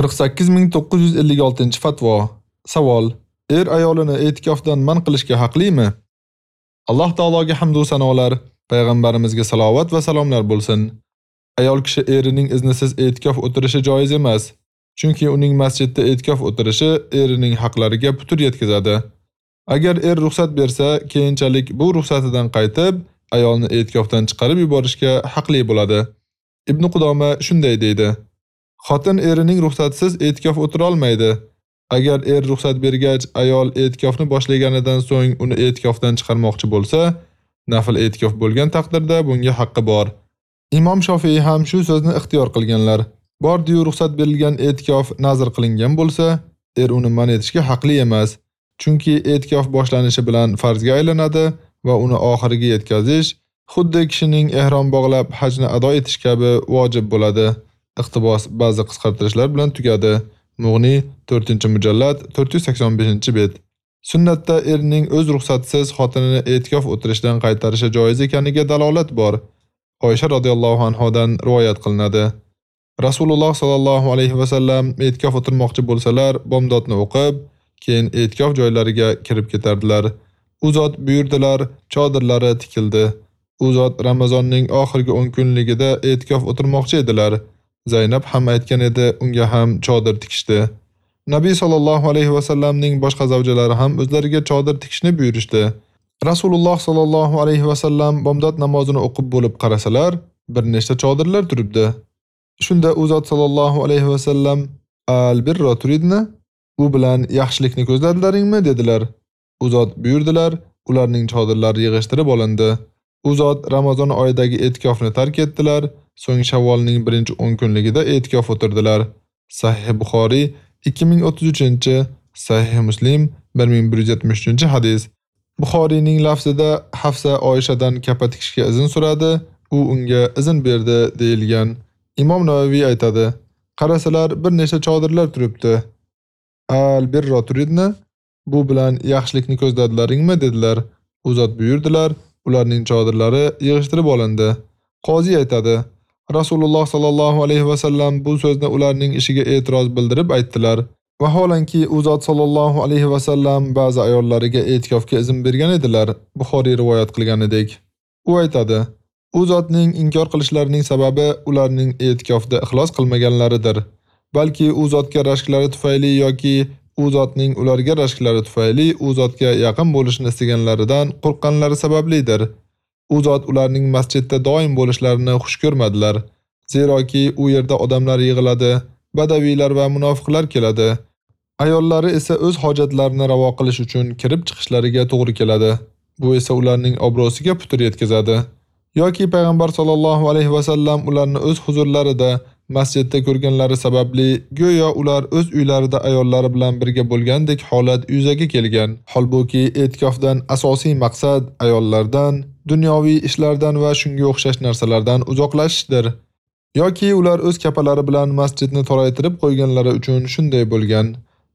48956-fatvo. Savol: Er ayolini e'tikofdan man qilishga haqlimi? Alloh taologa hamd va sanolar, payg'ambarimizga salovat va salomlar bo'lsin. Ayol kishi erining iznisiz e'tikof o'tirishi joiz emas, chunki uning masjidda e'tikof o'tirishi erining haqlariga putur yetkazadi. Agar er ruxsat bersa, keyinchalik bu ruxsatidan qaytib, ayolni e'tikofdan chiqarib yuborishga haqli bo'ladi. Ibn Qudoma shunday deydi: Xotin erining ruxsatsiz e'tikof o'tira olmaydi. Agar er ruxsat bergach, ayol e'tikofni boshlaganidan so'ng uni e'tikofdan chiqarmoqchi bo'lsa, nafl e'tikof bo'lgan taqdirda bunga haqqi bor. Imom Shofiy ham shu so'zni ixtiyor qilganlar. Bordi-yu ruxsat berilgan e'tikof nazr qilingan bo'lsa, er uni man etishga haqli emas. Chunki e'tikof boshlanishi bilan farzga aylanadi va uni oxiriga yetkazish xuddi kishining ehrom bog'lab hajni ado etish kabi vojib bo'ladi. Iqtibos ba'zi qisqartirishlar bilan tugadi. Mughni 4-mujallad 485-bet. Sunnatda erning o'z ruxsatisiz xotinini e'tikof o'tirishdan qaytarishi joiz ekaniga dalolat bor. Oysha radhiyallohu anhodan rivoyat qilinadi. Rasululloh sallallohu alayhi va sallam e'tikof o'tirmoqchi bo'lsalar, bomdodni o'qib, keyin e'tikof joylariga kirib ketardilar. U zot buyurdilar, chodirlari tikildi. U zot Ramazonning oxirgi 10 kunligida e'tikof o'tirmoqchi edilar. Zaynab ham aytgan edi, unga ham chodir tikishdi. Nabiy sallallohu alayhi va sallamning boshqa zavjalari ham o'zlariga chodir tikishni buyurishdi. Rasululloh sallallohu alayhi va sallam bomdod namozini o'qib bo'lib qarasalar, bir nechta chodirlar turibdi. Shunda u zot sallallohu alayhi va sallam al-birra turidna u bilan yaxshilikni ko'zladilaringmi dedilar. U zot buyurdilar, ularning chodirlari yig'ishtirib olindi. U zot Ramazon oyidagi e'tikofni tark etdilar, so'ng Shavvolning 1-10 kunligida e'tikof o'tirdilar. Sahih Buxoriy 2033-chi, Sahih Muslim 1173-hadis. Buxoriyning lafzida Hafsa Oyishadan kapa tikishga izn so'radi, u unga izn berdi deyilgan. Imom Navoiy aytadi: Qarasalar bir nechta chodirlar turibdi. Al-birro turidna bu bilan yaxshilikni ko'zladilaringmi dedilar. U zot buyurdilar: ularning chodirlari yig'ishtirib olindi. Qozi aytadi: Rasululloh sallallohu alayhi va sallam bu so'zni ularning ishiga e'tiroz bildirib aytdilar. Vaholanki u zot sallallohu alayhi va sallam ba'zi ayollariga e'tikofga izn bergan edilar. Buxoriy rivoyat qilganidek. U aytadi: U zotning inkor qilishlarining sababi ularning e'tikofda ixlos qilmaganlaridir. Balki u zotga rashklari tufayli yoki u zotning ularga rashklari tufayli u zotga yaqin bo'lishni istaganlaridan qo'rqqanlari sabablidir. U zot ularning masjidda doim bo'lishlarini xush ko'rmadilar. Zeroki u yerda odamlar yig'iladi, badaviylar va munofiqlar keladi. Ayollari esa o'z hojatlarini ravo qilish uchun kirib chiqishlariga to'g'ri keladi. Bu esa ularning obro'siga putur yetkazadi. Yoki payg'ambar sollallohu alayhi va sallam ularni o'z huzurlarida masjidda ko'rganlari sababli go'yo ular o'z uylarida ayollari bilan birga bo'lgandek holat yuzaga kelgan. Holbuki e'tikofdan asosiy maqsad ayollardan, dunyoviy ishlardan va shunga o'xshash narsalardan uzoqlashishdir. Yoki ular o'z kapalari bilan masjidni toraytirib qo'yganlari uchun shunday bo'lgan.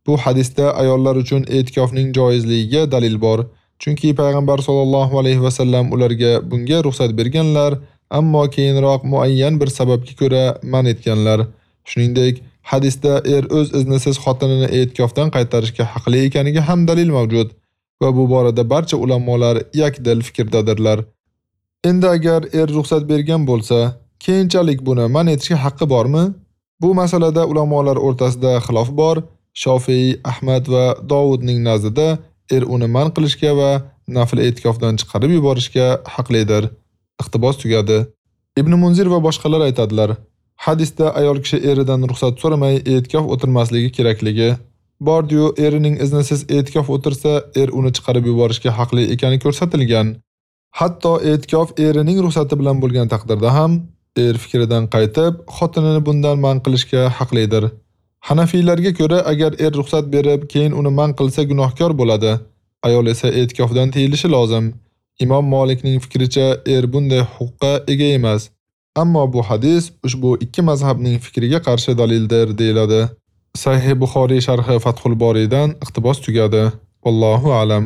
Bu hadisda ayollar uchun e'tikofning joizligiga dalil bor. Chunki payg'ambar sollallohu alayhi va sallam ularga bunga ruxsat berganlar ammo keyinroq muayyan bir sababga ko'ra man etganlar. Shuningdek, hadisda er o'z iznisiz xotinini e'tikofdan qaytarishga haqli ekaniga ham dalil mavjud va bu borada barcha ulamolar yakdil fikrdadirlar. Endi agar er ruxsat bergan bo'lsa, keyinchalik buni man etishga haqqi bormi? Bu masalada ulamolar o'rtasida xilof bor. Shofiy, Ahmad va Davudning nazdida er uni man qilishga va nafl e'tikofdan chiqarib yuborishga haqlidir. Iqtibos tugadi. Ibn Munzir va boshqalar aytadilar: Hadisda ayol kishi eridan ruxsat so'ramay e'tikof o'tirmasligi kerakligi, Bordiyo erining iznisiz e'tikof o'tirsa, er uni chiqarib yuborishga haqli ekani ko'rsatilgan. Hatto e'tikof erining ruxsati bilan bo'lgan taqdirda ham er fikridan qaytib, xotinini bundan man qilishga haqlidir. Hanafiylarga ko'ra, agar er ruxsat berib, keyin uni man qilsa gunohkor bo'ladi. Ayol esa e'tikofdan tiyilishi lozim. Imom Malikning fikricha er bunday huquqqa ega emas. Ammo bu hadis ushbu ikki mazhabning fikriga qarshi dalildir deyiladi. Sahih Buxoriy sharhi Fathul Boriydan iqtibos tugadi. Allohu alam.